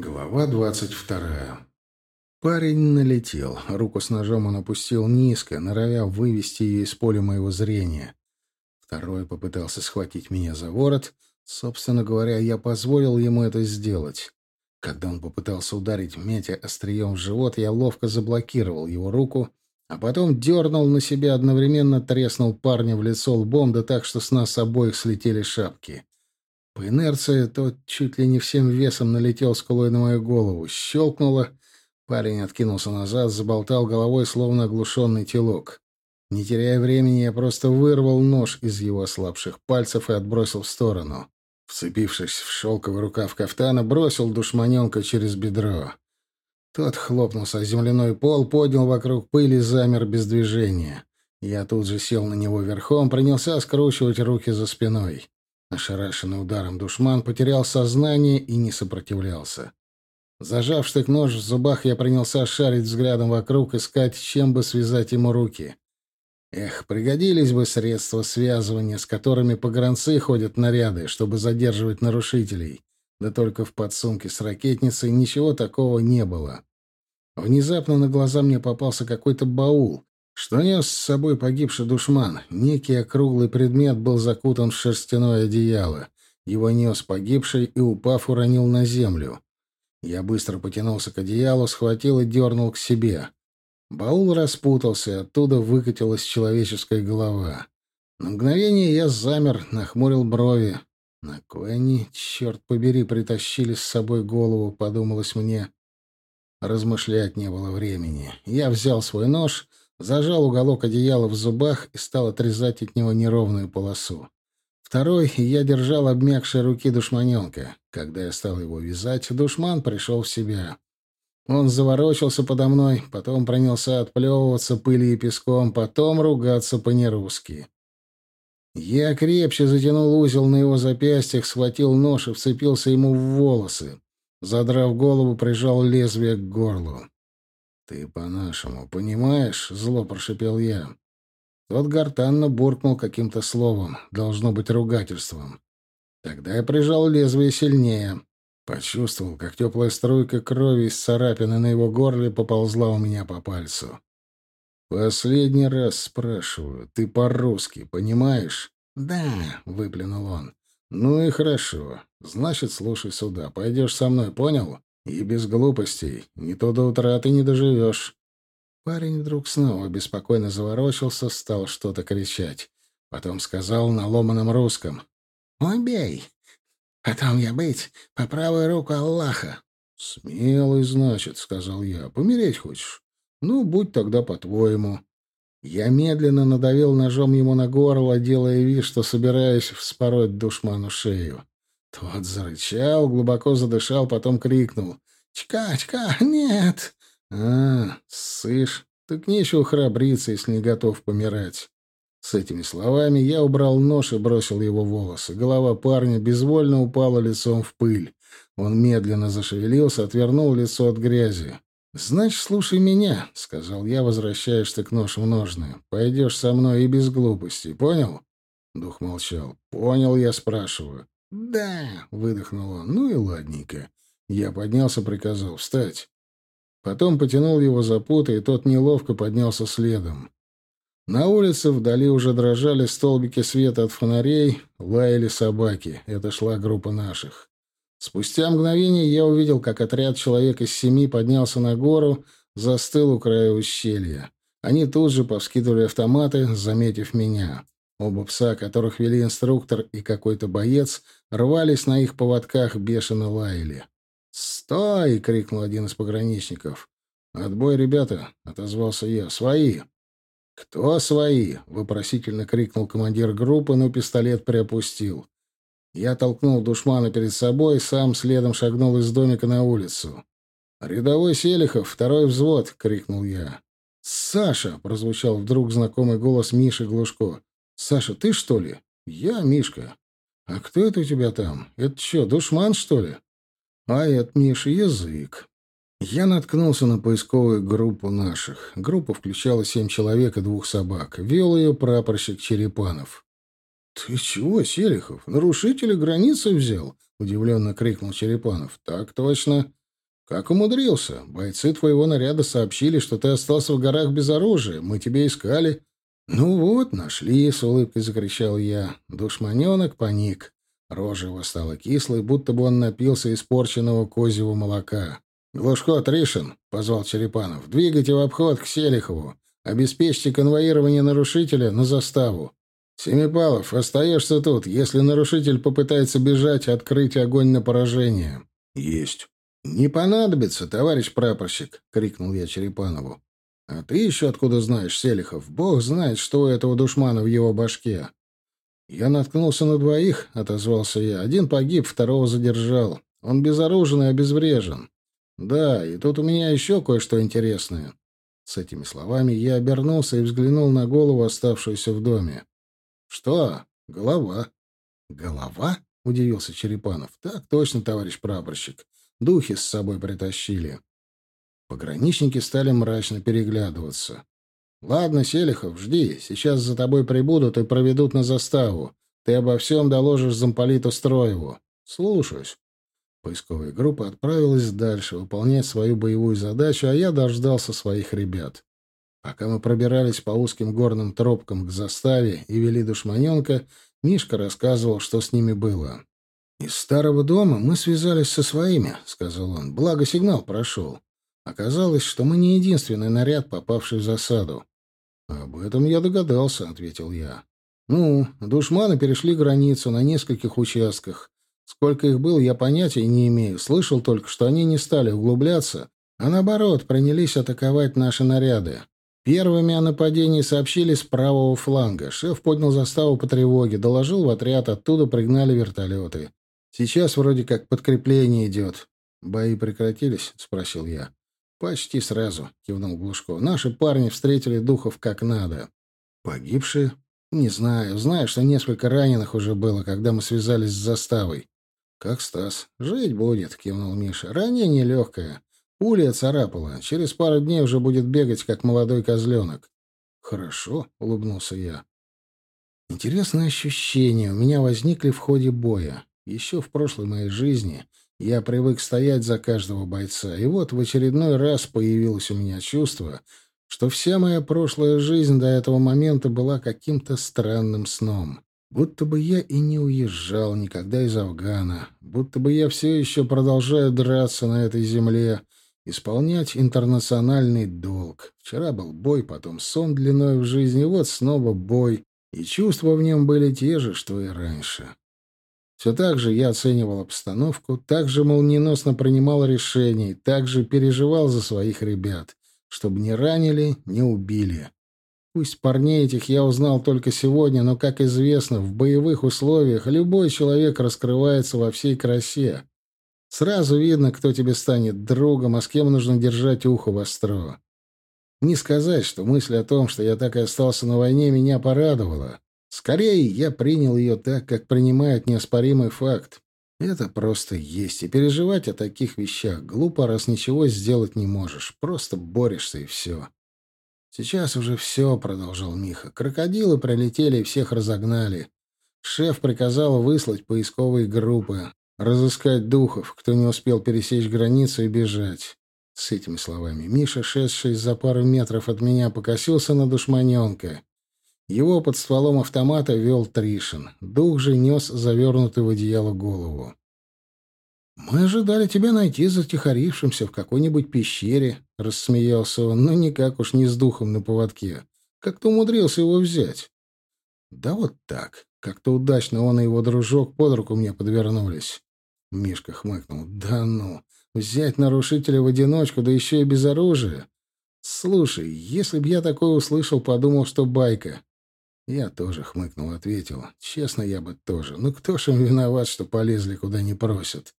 Глава двадцать вторая. Парень налетел. Руку с ножом он опустил низко, норовя вывести ее из поля моего зрения. Второй попытался схватить меня за ворот. Собственно говоря, я позволил ему это сделать. Когда он попытался ударить Метя острием в живот, я ловко заблокировал его руку, а потом дернул на себя, одновременно треснул парня в лицо лбом, да так, что с нас обоих слетели шапки. По инерции тот чуть ли не всем весом налетел скулой на мою голову. Щелкнуло. Парень откинулся назад, заболтал головой, словно оглушенный телок. Не теряя времени, я просто вырвал нож из его ослабших пальцев и отбросил в сторону. Вцепившись в шелковый рукав кафтана, бросил душманенка через бедро. Тот хлопнулся о земляной пол, поднял вокруг пыли и замер без движения. Я тут же сел на него верхом, принялся скручивать руки за спиной. Ошарашенный ударом душман потерял сознание и не сопротивлялся. Зажав штык-нож в зубах, я принялся шарить взглядом вокруг, искать, чем бы связать ему руки. Эх, пригодились бы средства связывания, с которыми погранцы ходят наряды, чтобы задерживать нарушителей. Да только в подсумке с ракетницей ничего такого не было. Внезапно на глаза мне попался какой-то баул, что нес с собой погибший душман? Некий округлый предмет был закутан в шерстяное одеяло. Его нес погибший и, упав, уронил на землю. Я быстро потянулся к одеялу, схватил и дернул к себе. Баул распутался, оттуда выкатилась человеческая голова. На мгновение я замер, нахмурил брови. На кой они, черт побери, притащили с собой голову, подумалось мне. Размышлять не было времени. Я взял свой нож Зажал уголок одеяла в зубах и стал отрезать от него неровную полосу. Второй я держал обмякшие руки душманенка. Когда я стал его вязать, душман пришел в себя. Он заворочился подо мной, потом принялся отплевываться пылью и песком, потом ругаться по-нерусски. Я крепче затянул узел на его запястьях, схватил нож и вцепился ему в волосы. Задрав голову, прижал лезвие к горлу. «Ты по-нашему понимаешь?» — зло прошипел я. Тот гортанно буркнул каким-то словом, должно быть ругательством. Тогда я прижал лезвие сильнее. Почувствовал, как теплая струйка крови из царапины на его горле поползла у меня по пальцу. «Последний раз спрашиваю, ты по-русски понимаешь?» «Да», — выплюнул он. «Ну и хорошо. Значит, слушай сюда. Пойдешь со мной, понял?» И без глупостей. Не то до утра ты не доживешь. Парень вдруг снова беспокойно заворочился, стал что-то кричать. Потом сказал на ломаном русском. «Убей! Потом я быть по правую руку Аллаха». «Смелый, значит», — сказал я. «Помереть хочешь? Ну, будь тогда по-твоему». Я медленно надавил ножом ему на горло, делая вид, что собираюсь вспороть душману шею. Тот зарычал, глубоко задышал, потом крикнул. «Чка, чка, нет!» «А, сышь, так нечего храбриться, если не готов помирать». С этими словами я убрал нож и бросил его волосы. Голова парня безвольно упала лицом в пыль. Он медленно зашевелился, отвернул лицо от грязи. «Значит, слушай меня», — сказал я, возвращая штык-нож в ножны. «Пойдешь со мной и без глупостей, понял?» Дух молчал. «Понял, я спрашиваю. «Да», — выдохнул он, — «ну и ладненько». Я поднялся, приказал встать. Потом потянул его за путы, и тот неловко поднялся следом. На улице вдали уже дрожали столбики света от фонарей, лаяли собаки. Это шла группа наших. Спустя мгновение я увидел, как отряд человек из семи поднялся на гору, застыл у края ущелья. Они тут же повскидывали автоматы, заметив меня. Оба пса, которых вели инструктор и какой-то боец, рвались на их поводках, бешено лаяли. «Стой!» — крикнул один из пограничников. «Отбой, ребята!» — отозвался я. «Свои!» «Кто свои?» — вопросительно крикнул командир группы, но пистолет приопустил. Я толкнул душмана перед собой, сам следом шагнул из домика на улицу. «Рядовой Селихов, второй взвод!» — крикнул я. «Саша!» — прозвучал вдруг знакомый голос Миши Глушко. «Саша, ты что ли?» «Я, Мишка». «А кто это у тебя там? Это что, душман, что ли?» «А это, Миша, язык». Я наткнулся на поисковую группу наших. Группа включала семь человек и двух собак. Вел ее прапорщик Черепанов. «Ты чего, Селихов, нарушителя границы взял?» — удивленно крикнул Черепанов. «Так точно». «Как умудрился? Бойцы твоего наряда сообщили, что ты остался в горах без оружия. Мы тебя искали». «Ну вот, нашли», — с улыбкой закричал я. Душманенок паник. Рожа его стала кислой, будто бы он напился испорченного козьего молока. «Глушко, Тришин!» — позвал Черепанов. «Двигайте в обход к Селихову. Обеспечьте конвоирование нарушителя на заставу. Семипалов, остаешься тут. Если нарушитель попытается бежать, открыть огонь на поражение». «Есть». «Не понадобится, товарищ прапорщик!» — крикнул я Черепанову. «А ты еще откуда знаешь, Селихов? Бог знает, что у этого душмана в его башке». «Я наткнулся на двоих», — отозвался я. «Один погиб, второго задержал. Он безоружен и обезврежен. Да, и тут у меня еще кое-что интересное». С этими словами я обернулся и взглянул на голову, оставшуюся в доме. «Что? Голова». «Голова?» — удивился Черепанов. «Так точно, товарищ прапорщик. Духи с собой притащили». Пограничники стали мрачно переглядываться. «Ладно, Селихов, жди. Сейчас за тобой прибудут и проведут на заставу. Ты обо всем доложишь замполиту Строеву. Слушаюсь». Поисковая группа отправилась дальше выполнять свою боевую задачу, а я дождался своих ребят. Пока мы пробирались по узким горным тропкам к заставе и вели душманенка, Мишка рассказывал, что с ними было. «Из старого дома мы связались со своими», — сказал он. «Благо сигнал прошел. Оказалось, что мы не единственный наряд, попавший в засаду. «Об этом я догадался», — ответил я. «Ну, душманы перешли границу на нескольких участках. Сколько их было, я понятия не имею. Слышал только, что они не стали углубляться, а наоборот, принялись атаковать наши наряды. Первыми о нападении сообщили с правого фланга. Шеф поднял заставу по тревоге, доложил в отряд, оттуда пригнали вертолеты. Сейчас вроде как подкрепление идет. «Бои прекратились?» — спросил я. «Почти сразу», — кивнул Глушко. «Наши парни встретили духов как надо». «Погибшие?» «Не знаю. Знаю, что несколько раненых уже было, когда мы связались с заставой». «Как Стас. Жить будет», — кивнул Миша. «Ранение легкое. Пуля царапала. Через пару дней уже будет бегать, как молодой козленок». «Хорошо», — улыбнулся я. Интересные ощущения у меня возникли в ходе боя. Еще в прошлой моей жизни я привык стоять за каждого бойца, и вот в очередной раз появилось у меня чувство, что вся моя прошлая жизнь до этого момента была каким-то странным сном. Будто бы я и не уезжал никогда из Афгана, будто бы я все еще продолжаю драться на этой земле, исполнять интернациональный долг. Вчера был бой, потом сон длиной в жизни, вот снова бой, и чувства в нем были те же, что и раньше. Все так же я оценивал обстановку, так же молниеносно принимал решения, так же переживал за своих ребят, чтобы не ранили, не убили. Пусть парней этих я узнал только сегодня, но, как известно, в боевых условиях любой человек раскрывается во всей красе. Сразу видно, кто тебе станет другом, а с кем нужно держать ухо востро. Не сказать, что мысль о том, что я так и остался на войне, меня порадовала. Скорее, я принял ее так, как принимают неоспоримый факт. Это просто есть, и переживать о таких вещах глупо, раз ничего сделать не можешь. Просто борешься, и все. «Сейчас уже все», — продолжал Миха. «Крокодилы прилетели и всех разогнали. Шеф приказал выслать поисковые группы, разыскать духов, кто не успел пересечь границу и бежать». С этими словами Миша, шедший за пару метров от меня, покосился на душманенка. Его под стволом автомата вел Тришин. Дух же нес завернутый в одеяло голову. «Мы ожидали тебя найти затихарившимся в какой-нибудь пещере», — рассмеялся он, «но никак уж не с духом на поводке. Как ты умудрился его взять?» «Да вот так. Как-то удачно он и его дружок под руку мне подвернулись». Мишка хмыкнул. «Да ну! Взять нарушителя в одиночку, да еще и без оружия! Слушай, если б я такое услышал, подумал, что байка. Я тоже хмыкнул, ответил. Честно, я бы тоже. Ну кто ж им виноват, что полезли куда не просят?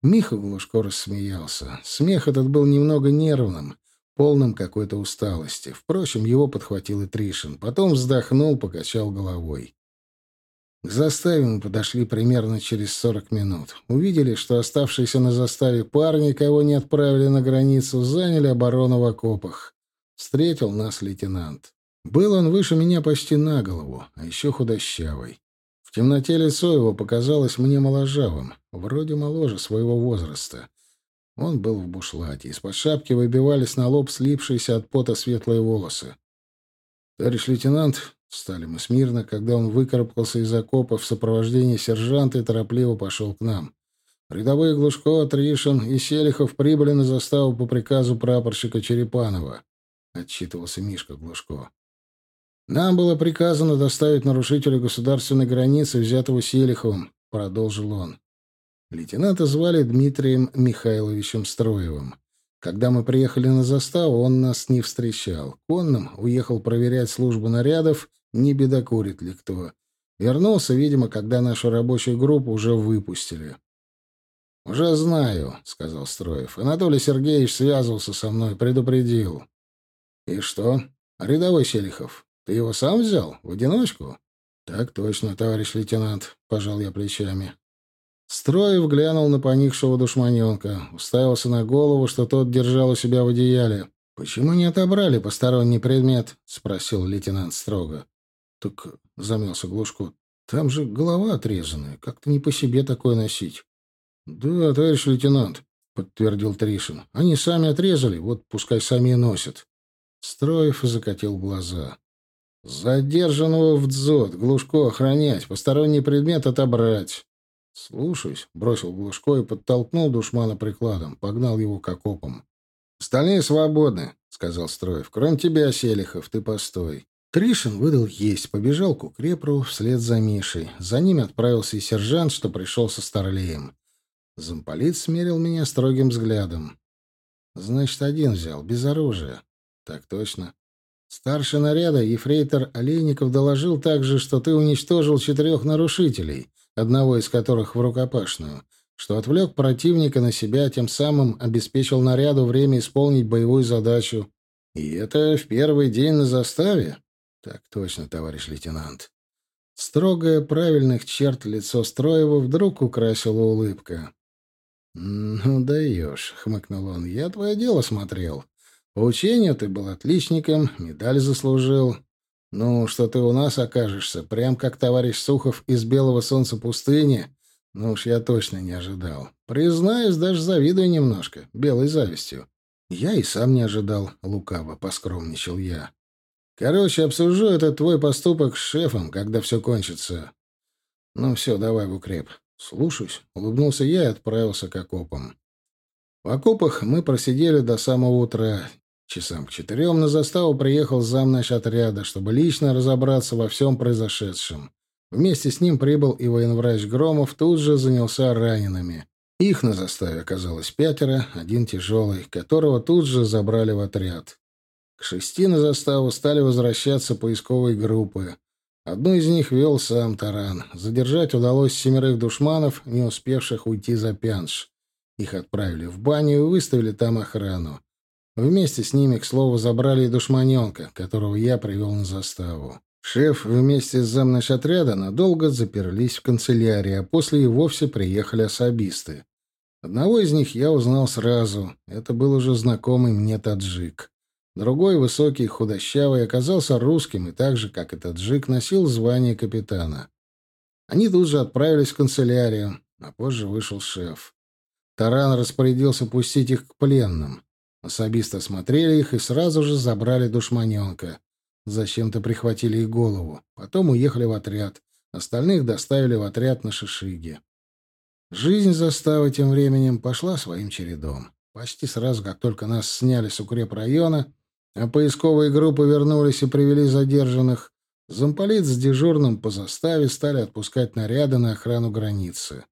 Миха Глушко рассмеялся. Смех этот был немного нервным, полным какой-то усталости. Впрочем, его подхватил и Тришин. Потом вздохнул, покачал головой. К заставе мы подошли примерно через сорок минут. Увидели, что оставшиеся на заставе парни, кого не отправили на границу, заняли оборону в окопах. Встретил нас лейтенант. Был он выше меня почти на голову, а еще худощавый. В темноте лицо его показалось мне моложавым, вроде моложе своего возраста. Он был в бушлате. Из-под шапки выбивались на лоб слипшиеся от пота светлые волосы. «Товарищ лейтенант», — стали мы смирно, когда он выкарабкался из окопа в сопровождении сержанта и торопливо пошел к нам. Рядовые Глушко, Тришин и Селихов прибыли на заставу по приказу прапорщика Черепанова, — отчитывался Мишка Глушко. «Нам было приказано доставить нарушителя государственной границы, взятого Селиховым», — продолжил он. Лейтенанта звали Дмитрием Михайловичем Строевым. Когда мы приехали на заставу, он нас не встречал. Конным уехал проверять службу нарядов, не бедокурит ли кто. Вернулся, видимо, когда нашу рабочую группу уже выпустили. «Уже знаю», — сказал Строев. «Анатолий Сергеевич связывался со мной, предупредил». «И что? Рядовой Селихов, ты его сам взял? В одиночку?» «Так точно, товарищ лейтенант», — пожал я плечами. Строев глянул на поникшего душманенка, уставился на голову, что тот держал у себя в одеяле. «Почему не отобрали посторонний предмет?» — спросил лейтенант строго. «Так», — замялся Глушко, — «там же голова отрезанная. Как-то не по себе такое носить». «Да, товарищ лейтенант», — подтвердил Тришин. «Они сами отрезали, вот пускай сами носят». Строев закатил глаза. «Задержанного в дзот, Глушко охранять, посторонний предмет отобрать». «Слушаюсь», — бросил Глушко и подтолкнул душмана прикладом, погнал его к окопам. «Остальные свободны», — сказал Строев. «Кроме тебя, Селихов, ты постой». Тришин выдал есть, побежал к укрепру вслед за Мишей. За ними отправился и сержант, что пришел со Старлеем. Замполит смерил меня строгим взглядом. «Значит, один взял, без оружия». «Так точно». Старший наряда, ефрейтор Олейников, доложил также, что ты уничтожил четырех нарушителей одного из которых в рукопашную, что отвлек противника на себя, тем самым обеспечил наряду время исполнить боевую задачу. И это в первый день на заставе? Так точно, товарищ лейтенант. Строгое, правильных черт лицо Строева вдруг украсила улыбка. «Ну, даешь», — хмыкнул он, — «я твое дело смотрел. По учению ты был отличником, медаль заслужил. Ну, что ты у нас окажешься, прям как товарищ Сухов из Белого Солнца пустыни, ну уж я точно не ожидал. Признаюсь, даже завидую немножко, белой завистью. Я и сам не ожидал, лукаво поскромничал я. Короче, обсужу этот твой поступок с шефом, когда все кончится. Ну все, давай в укреп. Слушаюсь, улыбнулся я и отправился к окопам. В окопах мы просидели до самого утра, Часам к четырем на заставу приехал замнач отряда, чтобы лично разобраться во всем произошедшем. Вместе с ним прибыл и военврач Громов, тут же занялся ранеными. Их на заставе оказалось пятеро, один тяжелый, которого тут же забрали в отряд. К шести на заставу стали возвращаться поисковые группы. Одну из них вел сам Таран. Задержать удалось семерых душманов, не успевших уйти за Пянш. Их отправили в баню и выставили там охрану. Вместе с ними, к слову, забрали и душманенка, которого я привел на заставу. Шеф вместе с замначотряда надолго заперлись в канцелярии, а после и вовсе приехали особисты. Одного из них я узнал сразу. Это был уже знакомый мне таджик. Другой, высокий, худощавый, оказался русским и так же, как и таджик, носил звание капитана. Они тут же отправились в канцелярию, а позже вышел шеф. Таран распорядился пустить их к пленным. Особисто осмотрели их и сразу же забрали душманенка. Зачем-то прихватили их голову. Потом уехали в отряд. Остальных доставили в отряд на Шишиге. Жизнь заставы тем временем пошла своим чередом. Почти сразу, как только нас сняли с укрепрайона, а поисковые группы вернулись и привели задержанных, замполит с дежурным по заставе стали отпускать наряды на охрану границы.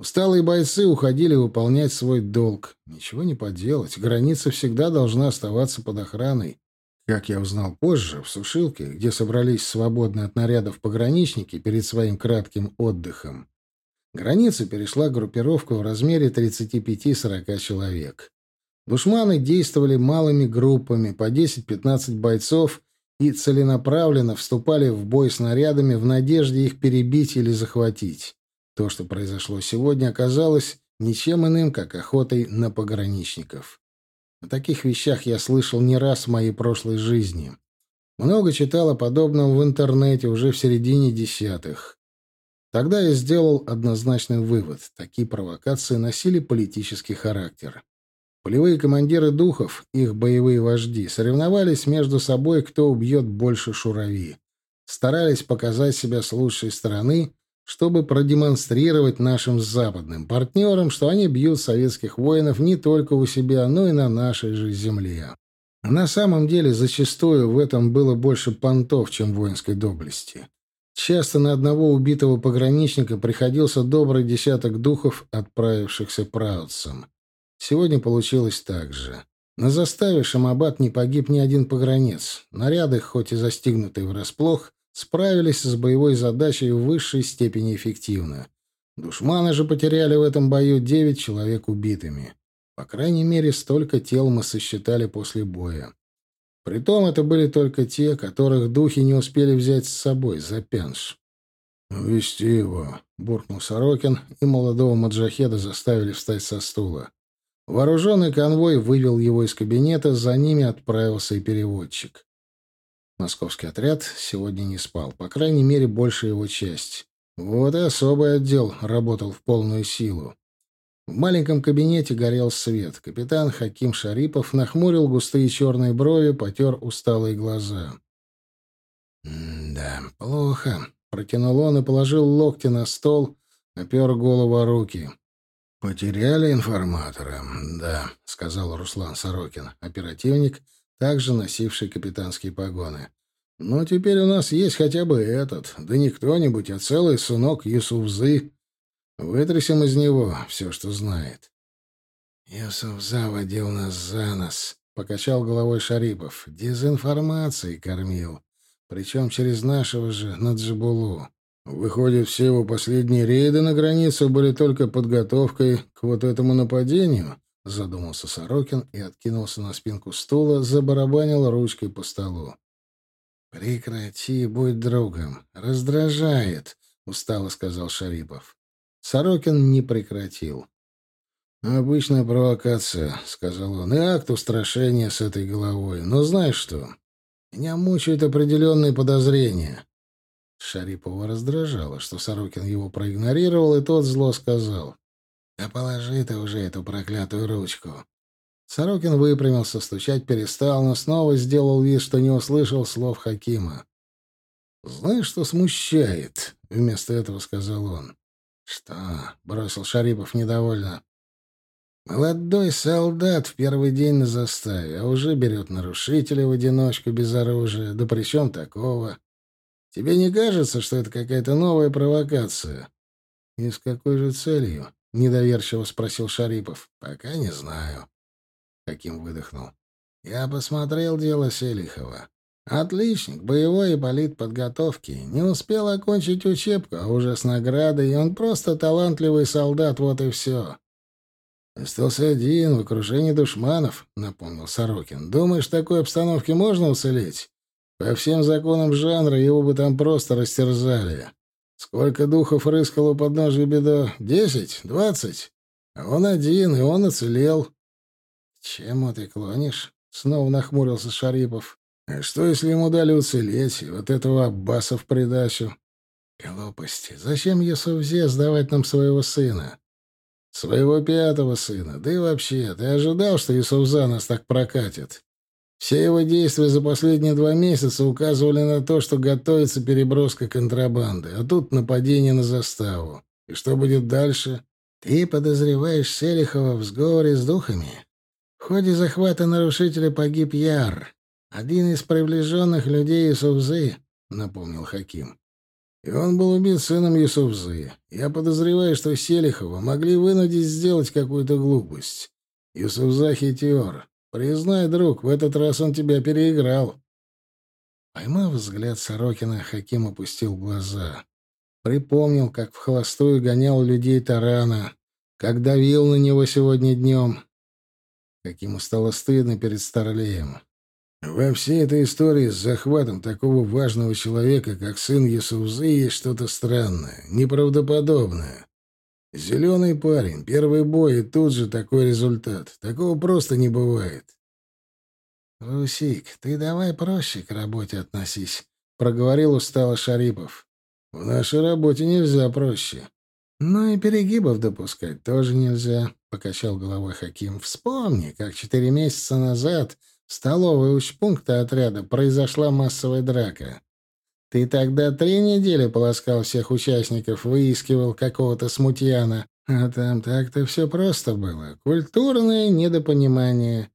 Усталые бойцы уходили выполнять свой долг. Ничего не поделать, граница всегда должна оставаться под охраной. Как я узнал позже, в Сушилке, где собрались свободные от нарядов пограничники перед своим кратким отдыхом, границу перешла группировка в размере 35-40 человек. Душманы действовали малыми группами, по 10-15 бойцов, и целенаправленно вступали в бой с нарядами в надежде их перебить или захватить. То, что произошло сегодня, оказалось ничем иным, как охотой на пограничников. О таких вещах я слышал не раз в моей прошлой жизни. Много читал о подобном в интернете уже в середине десятых. Тогда я сделал однозначный вывод. Такие провокации носили политический характер. Полевые командиры духов, их боевые вожди, соревновались между собой, кто убьет больше шурави. Старались показать себя с лучшей стороны, чтобы продемонстрировать нашим западным партнерам, что они бьют советских воинов не только у себя, но и на нашей же земле. На самом деле, зачастую в этом было больше понтов, чем воинской доблести. Часто на одного убитого пограничника приходился добрый десяток духов, отправившихся праутцам. Сегодня получилось так же. На заставе Шамабад не погиб ни один погранец. Наряды, хоть и застигнутые врасплох, справились с боевой задачей в высшей степени эффективно. Душманы же потеряли в этом бою девять человек убитыми. По крайней мере, столько тел мы сосчитали после боя. Притом это были только те, которых духи не успели взять с собой за пянш. «Вести его», — буркнул Сорокин, и молодого маджахеда заставили встать со стула. Вооруженный конвой вывел его из кабинета, за ними отправился и переводчик. Московский отряд сегодня не спал, по крайней мере, большая его часть. Вот и особый отдел работал в полную силу. В маленьком кабинете горел свет. Капитан Хаким Шарипов нахмурил густые черные брови, потер усталые глаза. «Да, плохо», — протянул он и положил локти на стол, опер голову о руки. «Потеряли информатора, да», — сказал Руслан Сорокин, оперативник, также носивший капитанские погоны. «Но теперь у нас есть хотя бы этот, да не кто-нибудь, а целый сынок Юсуфзы, Вытрясем из него все, что знает. Юсуф заводил нас за нос, — покачал головой Шарипов. Дезинформацией кормил. Причем через нашего же Наджибулу. Выходит, все его последние рейды на границу были только подготовкой к вот этому нападению? Задумался Сорокин и откинулся на спинку стула, забарабанил ручкой по столу. «Прекрати, будь другом. Раздражает», — устало сказал Шарипов. Сорокин не прекратил. «Обычная провокация», — сказал он, — «и акт устрашения с этой головой. Но знаешь что? Меня мучают определенные подозрения». Шарипова раздражало, что Сорокин его проигнорировал, и тот зло сказал. «Да положи ты уже эту проклятую ручку». Сорокин выпрямился, стучать перестал, но снова сделал вид, что не услышал слов Хакима. «Знаешь, что смущает?» — вместо этого сказал он. «Что?» — бросил Шарипов недовольно. «Молодой солдат в первый день на заставе, а уже берет нарушителя в одиночку без оружия. Да при такого? Тебе не кажется, что это какая-то новая провокация?» «И с какой же целью?» — недоверчиво спросил Шарипов. «Пока не знаю». Каким выдохнул. «Я посмотрел дело Селихова. Отличник, боевой и политподготовки. Не успел окончить учебку, а уже с наградой, он просто талантливый солдат, вот и все. «Остался один, в окружении душманов», — напомнил Сорокин. «Думаешь, в такой обстановке можно уцелеть? По всем законам жанра его бы там просто растерзали. Сколько духов рыскало у подножия беда? Десять? Двадцать? А он один, и он уцелел». «К чему ты клонишь?» — снова нахмурился Шарипов. А что, если ему дали уцелеть, и вот этого Аббаса в придачу? Глупости. Зачем Юсуфзе сдавать нам своего сына? Своего пятого сына. Да и вообще, ты ожидал, что Юсуфза нас так прокатит? Все его действия за последние два месяца указывали на то, что готовится переброска контрабанды, а тут нападение на заставу. И что будет дальше? Ты подозреваешь Селихова в сговоре с духами? В ходе захвата нарушителя погиб Яр. «Один из приближенных людей Юсуфзы», — напомнил Хаким. «И он был убит сыном Юсуфзы. Я подозреваю, что Селихова могли вынудить сделать какую-то глупость. Юсуфза хитер. Признай, друг, в этот раз он тебя переиграл». Поймав взгляд Сорокина, Хаким опустил глаза. Припомнил, как в холостую гонял людей тарана, как давил на него сегодня днем. Каким стало стыдно перед Старлеем. Во всей этой истории с захватом такого важного человека, как сын Ясузы, есть что-то странное, неправдоподобное. Зеленый парень, первый бой, и тут же такой результат. Такого просто не бывает. «Русик, ты давай проще к работе относись», — проговорил устало Шарипов. В нашей работе нельзя проще. Ну и перегибов допускать тоже нельзя, — покачал головой Хаким. Вспомни, как четыре месяца назад в столовой учпункта отряда произошла массовая драка. Ты тогда три недели полоскал всех участников, выискивал какого-то смутьяна. А там так-то все просто было. Культурное недопонимание.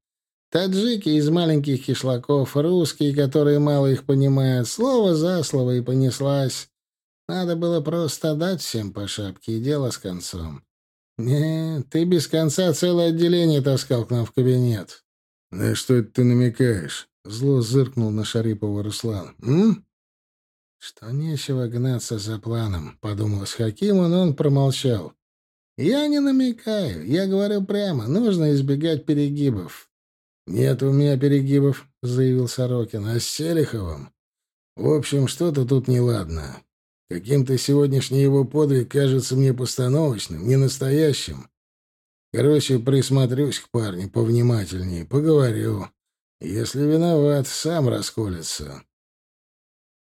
Таджики из маленьких кишлаков, русские, которые мало их понимают, слово за слово и понеслась. Надо было просто дать всем по шапке, и дело с концом. Не, ты без конца целое отделение таскал к нам в кабинет. — На что это ты намекаешь? — зло зыркнул на Шарипова Руслан. — М? — Что нечего гнаться за планом, — подумалось Хакиму, но он промолчал. — Я не намекаю, я говорю прямо, нужно избегать перегибов. — Нет у меня перегибов, — заявил Сорокин, — а с Селиховым... В общем, что-то тут неладно. Каким-то сегодняшний его подвиг кажется мне постановочным, не настоящим. Короче, присмотрюсь к парню повнимательнее, поговорю. Если виноват, сам расколется.